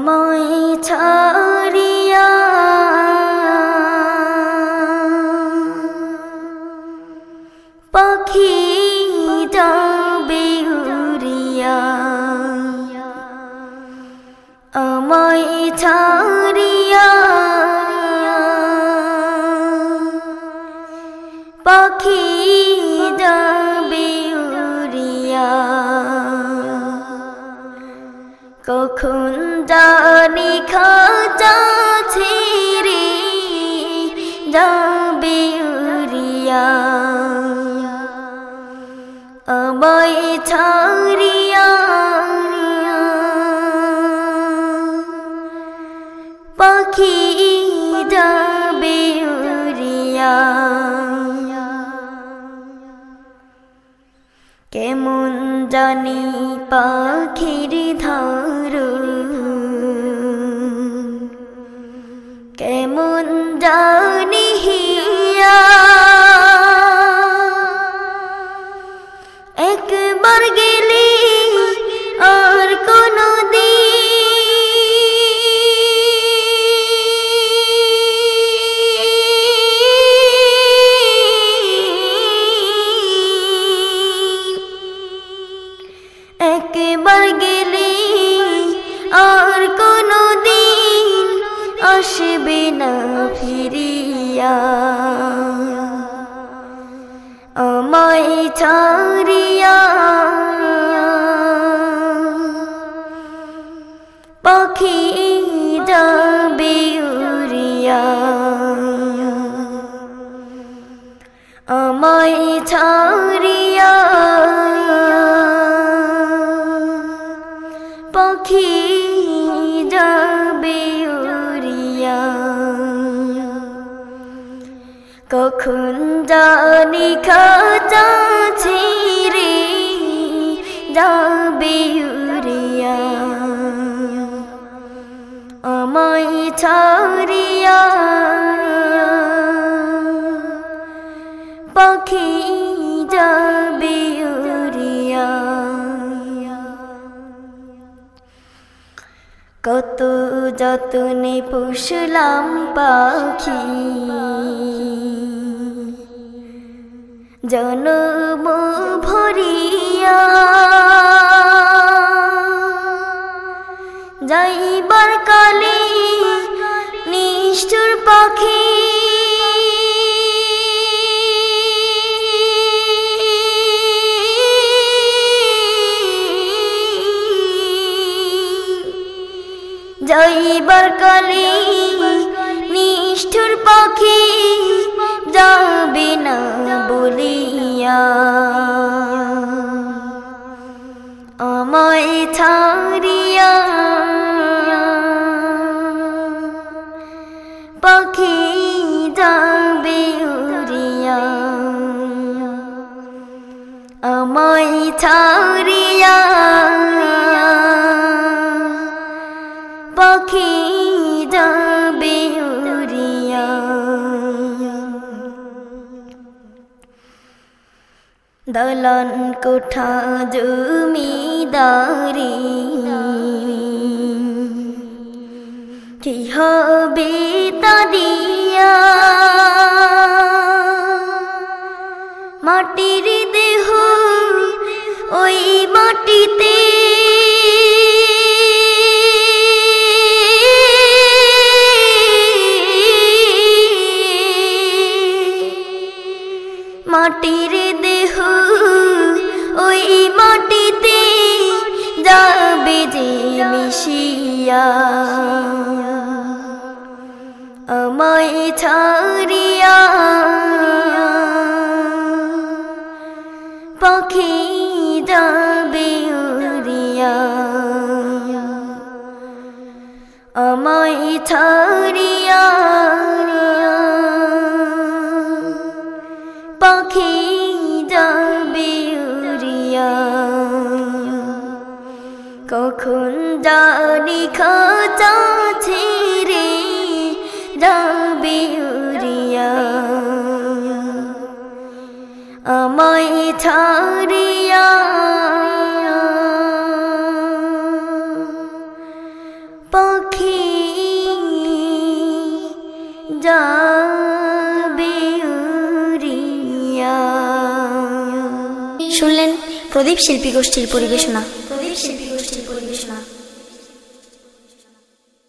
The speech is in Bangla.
আমায় ছাড়িয়া। পাখি যাবে উড়িয়া। আমায় ছাড়িয়া। পাখি যাবে কখন জানি খাজা ছিড়ে যাবে উড়িয়া। আমায় ছাড়িয়া পাখি জানি পাখির ধরু। কেমন জানি হিয়া। একবার গেলে আসবে না ফিরিয়া আমায় ছাড়িয়া পাখি যাবে উড়িয়া আমায় ছাড়িয়া পাখি যাবে উড়িয়া। কখন জানি খাজা কত যতনে পুষলাম পাখি। জনম ভরিয়া যাইবার কালে নিষ্ঠুর পাখি যাইবার কালে নিষ্ঠুর পাখি যাবে না বলিয়া। আমায় ছাড়িয়া পাখি যাবে উড়িয়া। আমায় ছাড়িয়া দলন কোঠা জমিদারি। কি হবে দিয়া? মাটির দেহ ওই মাটিতে। মাটির দেহ ওই মাটিতে যাবে যে মিশিয়া। আমায় ছাড়িয়া পাখি যাবে আমায় ছাড়িয়া পাখি যাবে উড়িয়া কখন জানি খাজা ছিড়ে যাবে উড়িয়া আমায় ছাড়িয়া শুনলেন প্রদীপ শিল্পী গোষ্ঠীর পরিবেশনা।